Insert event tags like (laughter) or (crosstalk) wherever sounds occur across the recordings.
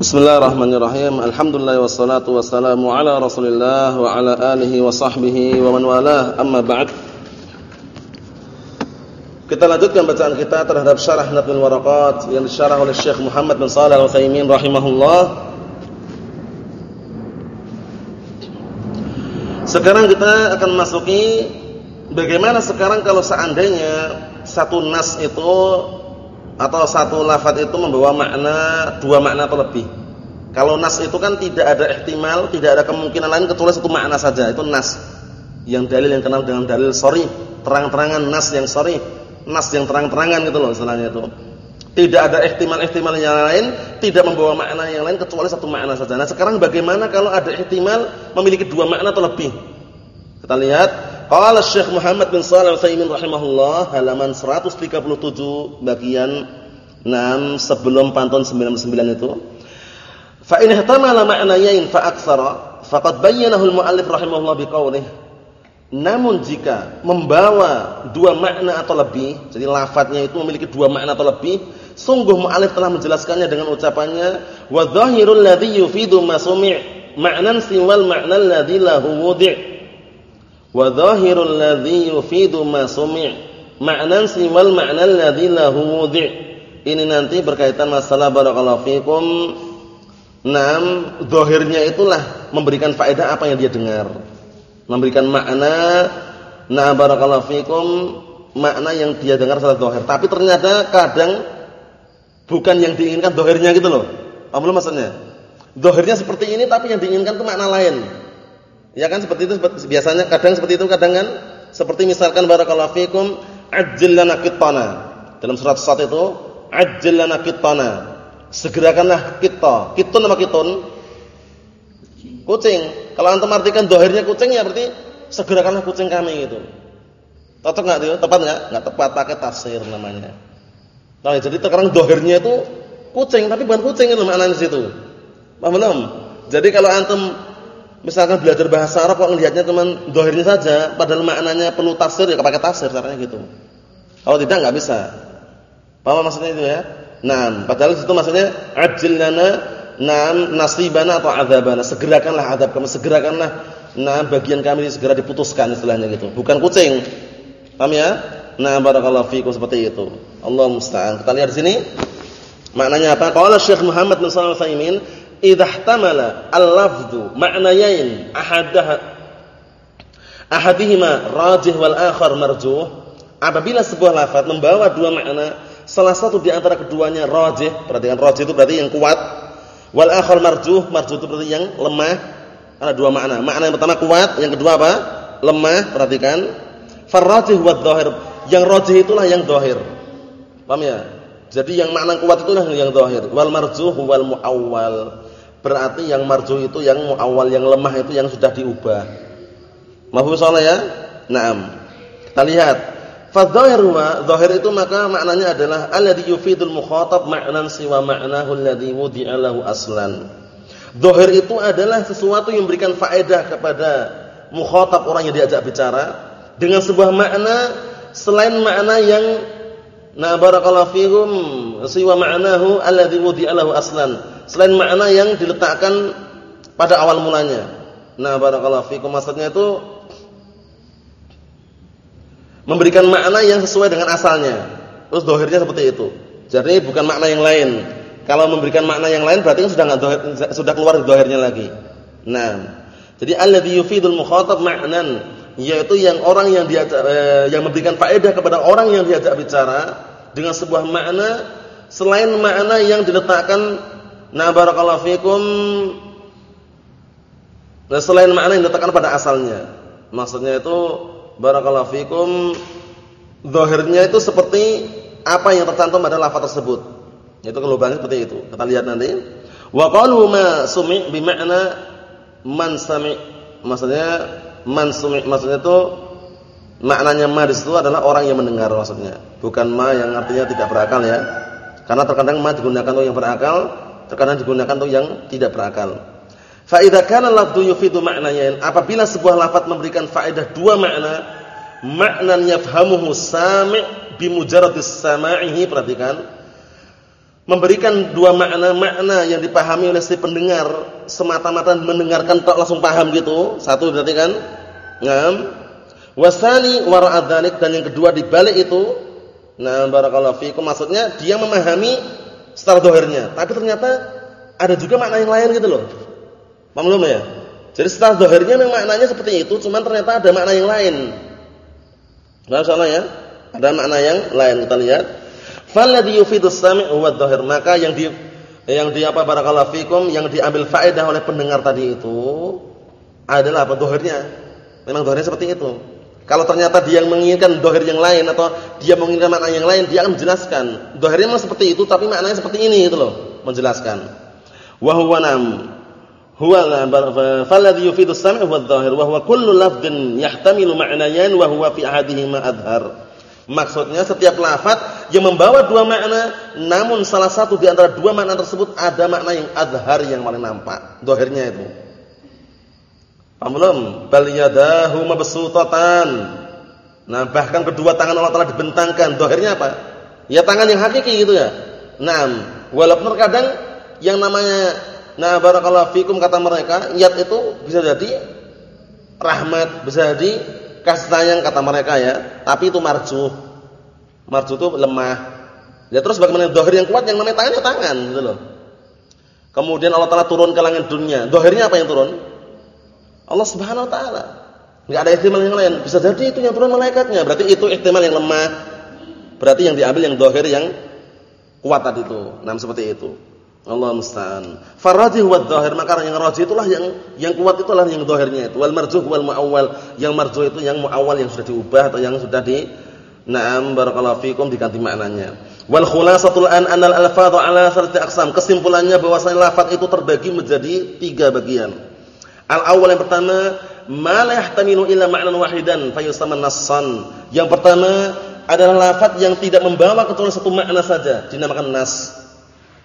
Bismillahirrahmanirrahim. Alhamdulillah wassalatu wassalamu ala Rasulillah wa ala alihi wa sahbihi wa man walah. Amma ba'd. Kita lanjutkan bacaan kita terhadap syarah Nadhul Waraqat yang disyarah oleh Syekh Muhammad bin Shalih Al-Utsaimin rahimahullah. Sekarang kita akan masuki bagaimana sekarang kalau seandainya satu nas itu atau satu lafaz itu membawa makna dua makna atau lebih. Kalau nas itu kan tidak ada ihtimal, tidak ada kemungkinan lain kecuali satu makna saja. Itu nas. Yang dalil yang kenal dengan dalil sorry, terang-terangan nas yang sorry, nas yang terang-terangan gitu loh istilahnya itu. Tidak ada ihtimal-ihtimal yang lain, tidak membawa makna yang lain kecuali satu makna saja. Nah, sekarang bagaimana kalau ada ihtimal memiliki dua makna atau lebih? Kita lihat Qala Syekh Muhammad bin Shalih Al-Utsaimin rahimahullah halaman 137 bagian 6 sebelum pantun 99 itu. Fa in ihtamala ma'nayain fa aktsara faqad bayyanahu al-muallif rahimahullah biqaulih namun jika membawa dua makna atau lebih, jadi lafadznya itu memiliki dua makna atau lebih, sungguh muallif telah menjelaskannya dengan ucapannya wa dhahirul ladzi yufidu ma sumi' ma'nan siwal ma'na alladzi lahu wudi' wa dhahirul ladzi yufidu ma sumi' ma'nan siwal ma'na alladzi lahu wudi' ini nanti berkaitan masalah barakallahu fikum Nam, zahirnya itulah memberikan faedah apa yang dia dengar. Memberikan makna na barakallahu fikum makna yang dia dengar secara zahir. Tapi ternyata kadang bukan yang diinginkan zahirnya gitu loh. Apa maksudnya? Zahirnya seperti ini tapi yang diinginkan itu makna lain. Ya kan seperti itu biasanya kadang seperti itu kadang kan seperti misalkan barakallahu fikum ajjil lana qittana. Dalam surat Sad itu ajjil lana qittana. Segerakanlah kita. Kitun nama kitun? Kucing. Kalau antum artikan dohirnya kucing ya berarti segerakanlah kucing kami gitu. Cocok enggak itu? Tepat enggak? Enggak tepat pakai tafsir namanya. Nah, jadi sekarang dohirnya itu kucing tapi bukan kucing itu maknanya situ. Paham belum? Jadi kalau antum Misalkan belajar bahasa Arab kok ngelihatnya cuma dohirnya saja, padahal maknanya perlu tafsir ya pakai tafsir caranya gitu. Kalau tidak nggak bisa. Paham maksudnya itu ya? Nah, padahal itu maksudnya ajil lana nam nasibana atau adzabana. Segerakanlah azab kami, segerakanlah nah bagian kami segera diputuskan istilahnya gitu. Bukan kucing. Paham ya? Nah, barakallahu fiikum seperti itu. Allah musta'an. Kita lihat di sini maknanya apa? Qala Syekh Muhammad bin Shalih Al-Utsaimin idhtamala al-lafdhu ma'nayain ahadaha ahadihima rajih wal akhar marjuh. Apabila sebuah lafaz membawa dua makna salah satu di antara keduanya rajih perhatikan rajih itu berarti yang kuat. Wal akhar marjuh marjuh itu berarti yang lemah. Ada dua makna. Makna yang pertama kuat yang kedua apa? Lemah perhatikan. Farrajih wa dhahir. Yang rajih itulah yang dhahir. Paham ya? Jadi yang makna kuat itulah yang dhahir. Wal marjuh wal muawwal Berarti yang marju itu yang awal yang lemah itu yang sudah diubah. Mahfum soalnya ya? Naam. Kita lihat. Fadhahir wa zahir itu maka maknanya adalah alladhi yufidul mukhatab ma'nan siwa ma'nahu alladhi wudi'a lahu aslan. Zahir itu adalah sesuatu yang memberikan faedah kepada mukhatab orang yang diajak bicara dengan sebuah makna selain makna yang na barakallahu fihum siwa ma'nahu alladhi wudi'a lahu aslan selain makna yang diletakkan pada awal mulanya. Nah, barakallahu fikum maksudnya itu memberikan makna yang sesuai dengan asalnya. Terus dohirnya seperti itu. Jadi bukan makna yang lain. Kalau memberikan makna yang lain berarti kan sudah enggak dohir, sudah keluar dohirnya lagi. Nah, jadi alladhi yufidul mukhatab ma'nan yaitu yang orang yang diajak, eh, yang memberikan faedah kepada orang yang diajak bicara dengan sebuah makna selain makna yang diletakkan Nah barakallahu fikum. Nah selain makna yang diletakkan pada asalnya. Maksudnya itu Barakallahu fikum Zahirnya itu seperti Apa yang tercantum pada lafaz tersebut. Itu kelubannya seperti itu. Kita lihat nanti. Wa qalu ma sumi' bima'na Man sami' Maksudnya Man sumi' Maksudnya itu Maknanya ma di adalah orang yang mendengar maksudnya. Bukan ma yang artinya tidak berakal ya. Karena terkadang ma digunakan untuk yang berakal Terkadang digunakan untuk yang tidak berakal. Fa idza kana lafdhu yufidu ma'nayan, apabila sebuah lafaz memberikan faedah dua makna, maknan yafhamuhu sami' bi mujarradis sama'ihi, perhatikan. memberikan dua makna-makna yang dipahami oleh si pendengar semata-mata mendengarkan tak langsung paham gitu. Satu berarti kan? Ngam. Wasani wara'ad dan yang kedua di balik itu nah barakallahu fikum maksudnya dia memahami secara dohirnya, tapi ternyata ada juga makna yang lain gitu loh. Paham ya? Jadi secara dohirnya memang maknanya seperti itu, cuman ternyata ada makna yang lain. Nah, salah ya? Ada makna yang lain kita lihat. Falladhi yufidus sami' huwa dhahir. Maka yang di yang di apa barakallahu fikum yang diambil faedah oleh pendengar tadi itu adalah apa dohirnya. Memang dohirnya seperti itu. Kalau ternyata dia yang menginginkan dohir yang lain atau dia menginginkan makna yang lain, dia akan menjelaskan. Dohirnya memang seperti itu, tapi maknanya seperti ini itu loh, menjelaskan. Wa huwa nam huwa falladhi yufidu as-sam' huwa adh-dhahir wa huwa kullu lafdhin yahtamilu ma'nayan wa huwa fi ahadihima adhar. Maksudnya setiap lafaz yang membawa dua makna, namun salah satu di antara dua makna tersebut ada makna yang adhar yang paling nampak, dohirnya itu. Paham belum? Bal yadahu mabsutatan. Nah, bahkan kedua tangan Allah Taala dibentangkan. Dohirnya apa? Ya tangan yang hakiki gitu ya. Nah, walaupun terkadang yang namanya nah barakallahu fikum kata mereka, yat itu bisa jadi rahmat, bisa jadi kasih sayang kata mereka ya, tapi itu marju. Marju itu lemah. Ya terus bagaimana dohir yang kuat yang namanya tangan ya tangan gitu loh. Kemudian Allah Taala turun ke langit dunia. Dohirnya apa yang turun? Allah Subhanahu wa taala. Enggak ada ihtimal yang lain. Bisa jadi itu yang turun malaikatnya. Berarti itu ihtimal yang lemah. Berarti yang diambil yang dohir yang kuat tadi itu. Nah, seperti itu. Allah musta'an. Farajih wa dhahir maka yang rajih itulah yang yang kuat itulah yang dhahirnya itu. Wal marjuh wal muawwal. Yang marjuh itu yang muawwal yang sudah diubah atau yang sudah di Naam barakallahu fikum diganti maknanya. Wal khulasatul an anal alfadhu ala thalathati aqsam. Kesimpulannya bahwasanya lafaz itu terbagi menjadi tiga bagian. Al awal yang pertama, ma la yahtamilu illa wahidan fayusama nassan. Yang pertama adalah lafaz yang tidak membawa kecuali satu makna saja, dinamakan nas.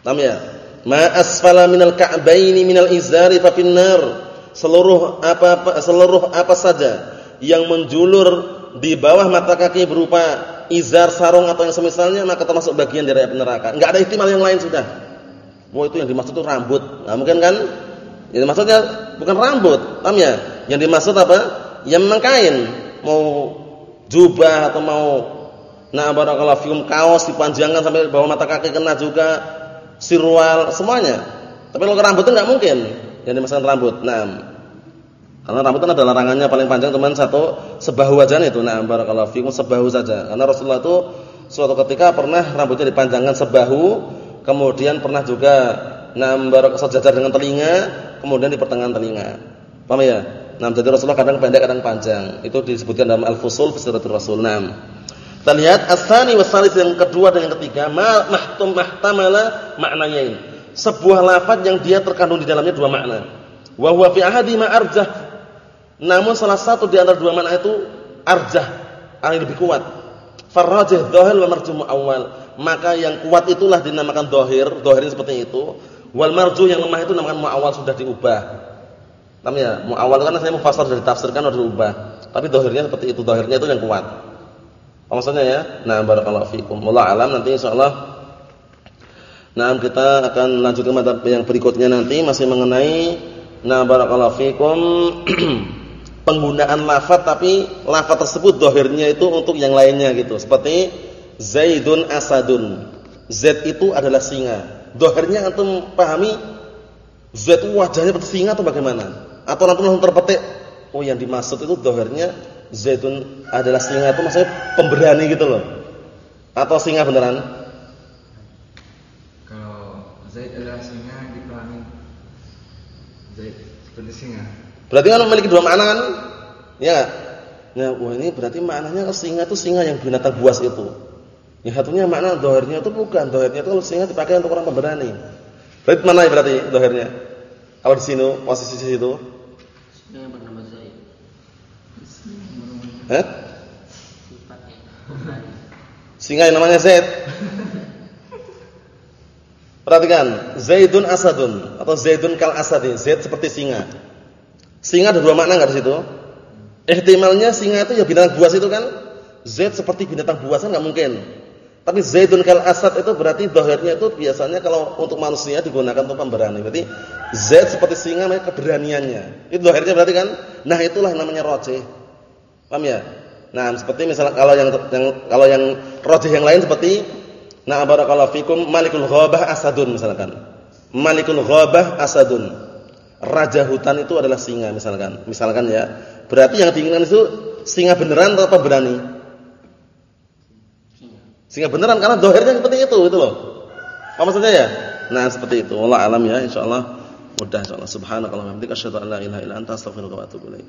Paham ya? Ma asfala minal ka'baini minal izari fa finnar. Seluruh apa, apa seluruh apa saja yang menjulur di bawah mata kaki berupa izar, sarung atau yang semisalnya maka termasuk bagian dari neraka. Enggak ada ihtimal yang lain sudah. Oh itu yang dimaksud itu rambut. Nah, mungkin kan yang maksudnya bukan rambut, paham ya? Yang dimaksud apa? Yang memang kain, mau jubah atau mau nah barakallahu fikum kaos dipanjangkan sampai bawah mata kaki kena juga sirwal, semuanya. Tapi kalau rambut itu enggak mungkin yang dimaksudkan rambut. Nah, karena rambut kan ada larangannya paling panjang teman satu sebahu aja itu. Nah, barakallahu fikum sebahu saja. Karena Rasulullah itu suatu ketika pernah rambutnya dipanjangkan sebahu, kemudian pernah juga nambar sejajar dengan telinga, kemudian di pertengahan telinga. Paham ya? Nah, jadi Rasulullah kadang pendek kadang panjang. Itu disebutkan dalam Al-Fusul fi Rasul. Nah, kita lihat asani wasalis yang kedua dan yang ketiga, ma mahtum mahtamala maknanya Sebuah lafaz yang dia terkandung di dalamnya dua makna. Wa huwa fi ahadi ma arjah. Namun salah satu di antara dua makna itu arjah, yang lebih kuat. Farrajih dhahir wa marjuh awal. Maka yang kuat itulah dinamakan dhahir, dhahirnya seperti itu. Wal marjuh yang lemah itu dinamakan muawal sudah diubah. Paham ya? Muawal kan saya mufassal sudah ditafsirkan sudah diubah. Tapi dhahirnya seperti itu, dhahirnya itu yang kuat. Maksudnya ya? Nah, barakallahu fikum. Wallahu alam nanti insyaallah Nah, kita akan lanjutkan materi yang berikutnya nanti masih mengenai nah barakallahu fikum (clears throat) penggunaan lafaz tapi lafaz tersebut dohirnya itu untuk yang lainnya gitu. Seperti Zaidun asadun. Z itu adalah singa. Dohirnya antum pahami Z itu wajahnya seperti singa atau bagaimana? Atau nanti langsung terpetik oh yang dimaksud itu dohirnya Zaidun adalah singa itu maksudnya pemberani gitu loh. Atau singa beneran? Kalau adalah singa dipahami seperti singa. Berarti kan memiliki dua makna kan? Ya. Nah, wah ini berarti maknanya singa itu singa yang binatang buas itu. Yang satunya makna dohirnya itu bukan. Dohirnya itu kalau singa dipakai untuk orang pemberani. Berarti mana ya berarti dohirnya? Kalau di sini posisi situ? Eh? Singa yang namanya Zaid. Perhatikan, Zaidun asadun atau Zaidun kal asadi. Zaid seperti singa. Singa ada dua makna enggak di situ? Ihtimalnya singa itu ya binatang buas itu kan. Zaid seperti binatang buas kan enggak mungkin. Tapi Zaidun kal asad itu berarti dohirnya itu biasanya kalau untuk manusia digunakan untuk pemberani. Berarti Zaid seperti singa namanya keberaniannya. Itu dohirnya berarti kan? Nah itulah namanya rojih. Paham ya? Nah seperti misalnya kalau yang, yang kalau yang rojih yang lain seperti Nah barakallahu fikum malikul ghabah asadun misalkan. Malikul ghabah asadun. Raja hutan itu adalah singa misalkan. Misalkan ya. Berarti yang diinginkan itu singa beneran atau berani? Singa beneran karena dohirnya seperti itu itu loh. Apa maksudnya ya? Nah, seperti itu. Allah alam ya insyaallah mudah insyaallah. Subhanakallahumma wa bihamdika asyhadu an la ilaha illa anta astaghfiruka wa atubu ilaik.